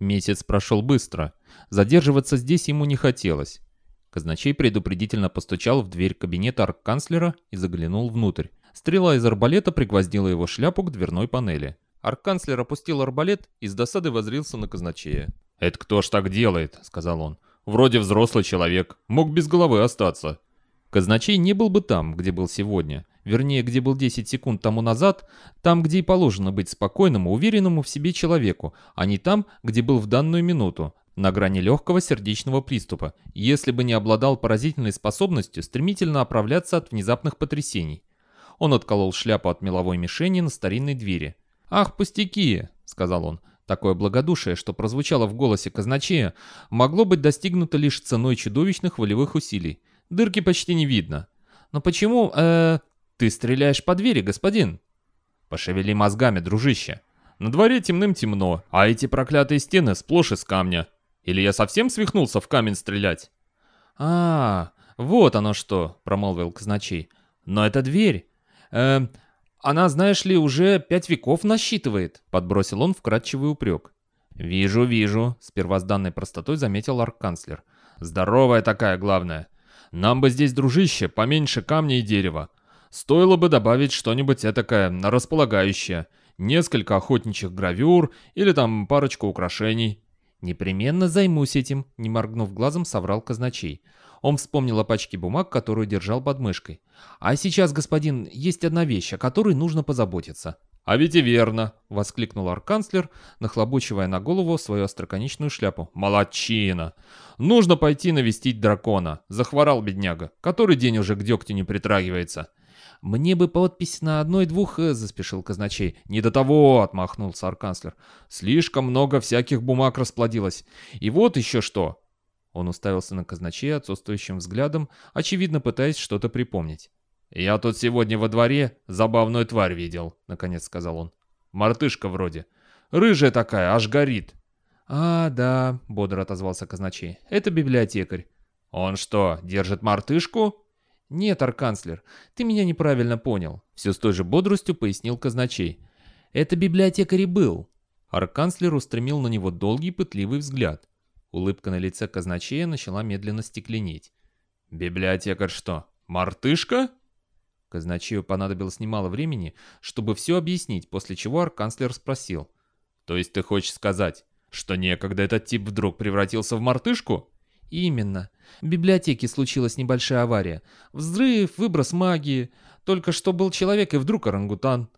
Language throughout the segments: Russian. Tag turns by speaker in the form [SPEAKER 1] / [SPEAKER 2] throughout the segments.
[SPEAKER 1] Месяц прошел быстро. Задерживаться здесь ему не хотелось. Казначей предупредительно постучал в дверь кабинета арк-канцлера и заглянул внутрь. Стрела из арбалета пригвоздила его шляпу к дверной панели. Арк-канцлер опустил арбалет и с досады возрился на казначея. «Это кто ж так делает?» — сказал он. «Вроде взрослый человек. Мог без головы остаться». Казначей не был бы там, где был сегодня. Вернее, где был 10 секунд тому назад, там, где и положено быть спокойному, уверенному в себе человеку, а не там, где был в данную минуту, на грани легкого сердечного приступа, если бы не обладал поразительной способностью стремительно оправляться от внезапных потрясений. Он отколол шляпу от меловой мишени на старинной двери. «Ах, пустяки!» — сказал он. Такое благодушие, что прозвучало в голосе казначея, могло быть достигнуто лишь ценой чудовищных волевых усилий. Дырки почти не видно. Но почему, э, ты стреляешь по двери, господин? Пошевели мозгами, дружище. На дворе темным-темно, а эти проклятые стены сплошь из камня. Или я совсем свихнулся в камень стрелять? А, вот оно что, промолвил казначей. Но это дверь. Э, она, знаешь ли, уже пять веков насчитывает, подбросил он вкрадчивый упрек. «Вижу, вижу», — с первозданной простотой заметил арк-канцлер. «Здоровая такая, главное. Нам бы здесь, дружище, поменьше камня и дерева. Стоило бы добавить что-нибудь этакое располагающее. Несколько охотничьих гравюр или там парочку украшений. «Непременно займусь этим», — не моргнув глазом, соврал казначей. Он вспомнил о пачке бумаг, которую держал под мышкой. «А сейчас, господин, есть одна вещь, о которой нужно позаботиться». «А ведь и верно!» — воскликнул арканцлер, нахлобучивая на голову свою остроконечную шляпу. «Молодчина! Нужно пойти навестить дракона. Захворал бедняга. Который день уже к дегтю не притрагивается». «Мне бы подпись на одной-двух», э, — заспешил казначей. «Не до того», — отмахнулся арканцлер. «Слишком много всяких бумаг расплодилось. И вот еще что». Он уставился на казначея отсутствующим взглядом, очевидно пытаясь что-то припомнить. «Я тут сегодня во дворе забавную тварь видел», — наконец сказал он. «Мартышка вроде. Рыжая такая, аж горит». «А, да», — бодро отозвался казначей. «Это библиотекарь». «Он что, держит мартышку?» «Нет, арканцлер, ты меня неправильно понял», — все с той же бодростью пояснил казначей. «Это библиотекарь и был». Арканцлер устремил на него долгий пытливый взгляд. Улыбка на лице казначея начала медленно стекленеть. «Библиотекарь что, мартышка?» Казначею понадобилось немало времени, чтобы все объяснить, после чего арканцлер спросил. «То есть ты хочешь сказать, что некогда этот тип вдруг превратился в мартышку?» «Именно. В библиотеке случилась небольшая авария. Взрыв, выброс магии. Только что был человек и вдруг орангутан.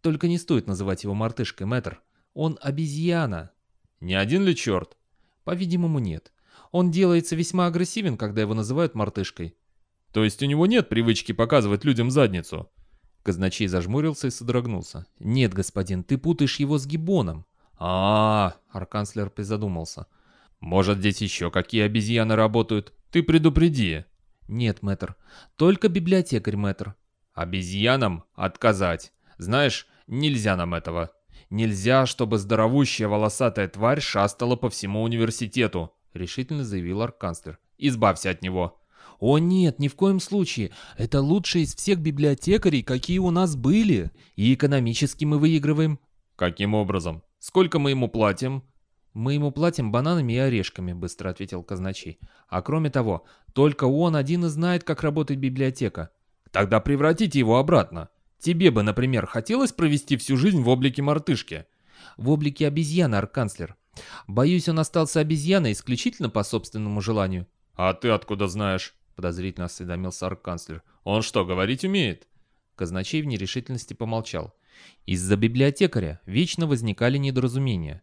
[SPEAKER 1] Только не стоит называть его мартышкой, мэтр. Он обезьяна». «Не один ли черт?» «По-видимому, нет. Он делается весьма агрессивен, когда его называют мартышкой.
[SPEAKER 2] То есть у него нет привычки показывать людям задницу?»
[SPEAKER 1] Казначей зажмурился и содрогнулся. «Нет, господин, ты путаешь его с гибоном».
[SPEAKER 2] А, -а, -а арканцлер призадумался. «Может, здесь еще какие обезьяны работают? Ты предупреди».
[SPEAKER 1] «Нет, мэтр. Только библиотекарь, мэтр».
[SPEAKER 2] «Обезьянам отказать. Знаешь, нельзя нам этого. Нельзя, чтобы здоровущая волосатая тварь шастала по всему университету», решительно заявил арканцлер. «Избавься от него».
[SPEAKER 1] «О нет, ни в коем случае. Это лучший из всех библиотекарей, какие у нас были. И экономически мы выигрываем».
[SPEAKER 2] «Каким образом? Сколько мы ему платим?»
[SPEAKER 1] «Мы ему платим бананами и орешками», — быстро ответил казначей. «А кроме того, только он один и знает, как работает библиотека».
[SPEAKER 2] «Тогда превратите его обратно. Тебе бы, например, хотелось провести всю жизнь в облике мартышки?»
[SPEAKER 1] «В облике обезьяны, арканцлер. Боюсь, он остался обезьяной исключительно по собственному желанию».
[SPEAKER 2] «А ты откуда знаешь?» Подозрительно осведомился арк-канцлер. «Он что, говорить умеет?»
[SPEAKER 1] Казначей в нерешительности помолчал. Из-за библиотекаря вечно возникали недоразумения.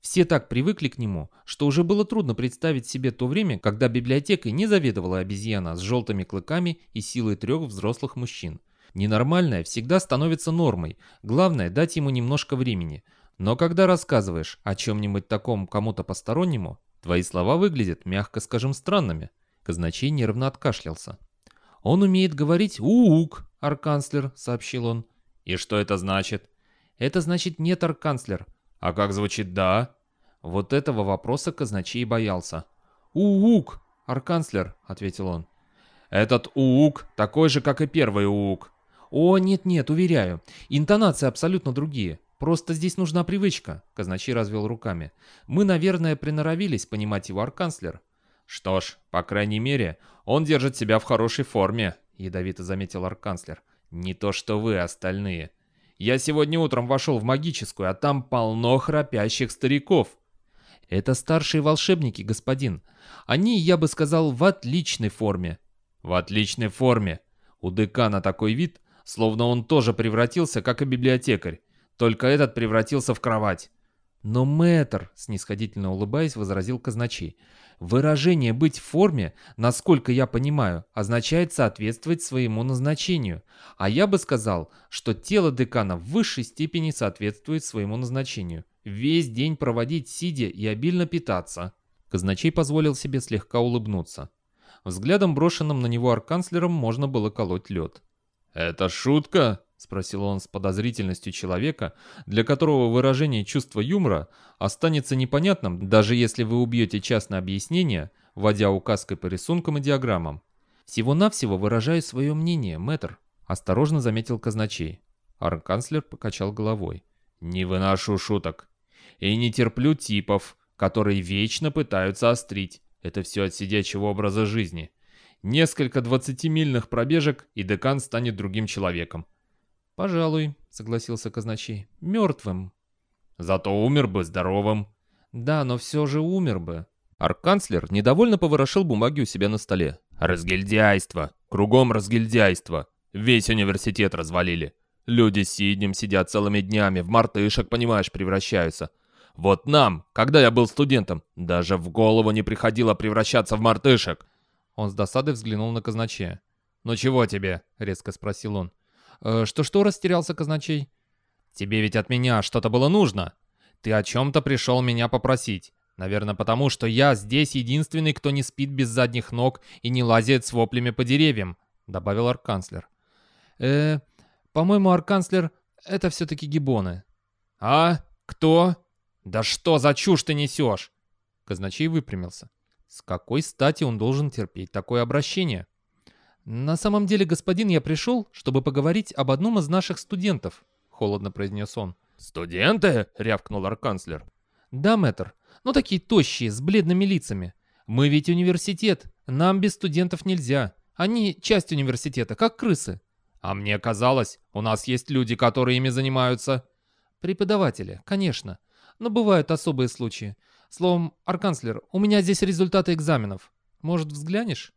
[SPEAKER 1] Все так привыкли к нему, что уже было трудно представить себе то время, когда библиотекой не заведовала обезьяна с желтыми клыками и силой трех взрослых мужчин. Ненормальное всегда становится нормой, главное дать ему немножко времени. Но когда рассказываешь о чем-нибудь таком кому-то постороннему, твои слова выглядят, мягко скажем, странными. Казначей нервно откашлялся. «Он умеет говорить «ук», арканцлер», — сообщил он.
[SPEAKER 2] «И что это значит?»
[SPEAKER 1] «Это значит «нет, арканцлер».
[SPEAKER 2] «А как звучит «да»?»
[SPEAKER 1] Вот этого вопроса казначей боялся. «Уук, арканцлер», — ответил он.
[SPEAKER 2] «Этот уук такой же, как и первый уук».
[SPEAKER 1] «О, нет-нет, уверяю, интонации абсолютно другие». Просто здесь нужна привычка», — казначей развел руками. «Мы, наверное, приноровились понимать его арканцлер».
[SPEAKER 2] «Что ж, по крайней мере, он держит себя в хорошей форме», — ядовито заметил арканцлер. «Не то что вы, остальные. Я сегодня утром вошел в магическую, а там полно храпящих стариков».
[SPEAKER 1] «Это старшие волшебники, господин. Они, я бы сказал, в отличной форме».
[SPEAKER 2] «В отличной форме. У декана такой вид, словно он тоже превратился, как и библиотекарь. Только этот превратился в кровать.
[SPEAKER 1] «Но, мэтр», — снисходительно улыбаясь, возразил казначей, «выражение «быть в форме», насколько я понимаю, означает соответствовать своему назначению. А я бы сказал, что тело декана в высшей степени соответствует своему назначению. Весь день проводить сидя и обильно питаться». Казначей позволил себе слегка улыбнуться. Взглядом, брошенным на него арканцлером, можно было колоть лед.
[SPEAKER 2] «Это шутка?» — спросил он с подозрительностью человека, для которого выражение чувства юмора останется непонятным, даже если вы убьете частное объяснение, вводя указкой по рисункам и диаграммам.
[SPEAKER 1] «Всего-навсего выражаю свое мнение, мэтр», — осторожно заметил казначей.
[SPEAKER 2] Арканцлер покачал головой. «Не выношу шуток. И не терплю типов, которые вечно пытаются острить. Это все от сидячего образа жизни. Несколько двадцатимильных пробежек, и декан станет другим человеком.
[SPEAKER 1] «Пожалуй», — согласился казначей, — «мертвым».
[SPEAKER 2] «Зато умер бы здоровым».
[SPEAKER 1] «Да, но все же умер бы».
[SPEAKER 2] Арканцлер недовольно поворошил бумаги у себя на столе. «Разгильдяйство! Кругом разгильдяйство! Весь университет развалили. Люди сиднем сидят целыми днями, в мартышек, понимаешь, превращаются. Вот нам, когда я был студентом, даже в голову не приходило превращаться в мартышек».
[SPEAKER 1] Он с досадой взглянул на казначея.
[SPEAKER 2] «Ну чего тебе?» — резко спросил он.
[SPEAKER 1] Э, «Что-что?» — растерялся казначей.
[SPEAKER 2] «Тебе ведь от меня что-то было нужно. Ты о чем-то пришел меня попросить. Наверное, потому что я здесь единственный, кто не спит без задних ног и не лазит с воплями по деревьям», — добавил арканцлер.
[SPEAKER 1] «Э, по-моему, арканцлер — это все-таки гибоны».
[SPEAKER 2] «А? Кто? Да что за чушь ты несешь?»
[SPEAKER 1] Казначей выпрямился. С какой стати он должен терпеть такое обращение? «На самом деле, господин, я пришел, чтобы поговорить об одном из наших студентов», — холодно произнес он.
[SPEAKER 2] «Студенты?» — рявкнул арканцлер.
[SPEAKER 1] «Да, мэтр. Но такие тощие, с бледными лицами. Мы ведь университет. Нам без студентов нельзя. Они часть университета, как крысы».
[SPEAKER 2] «А мне казалось, у нас есть люди, которые ими занимаются».
[SPEAKER 1] «Преподаватели, конечно. Но бывают особые случаи. Словом, арканцлер, у меня здесь результаты экзаменов. Может, взглянешь?»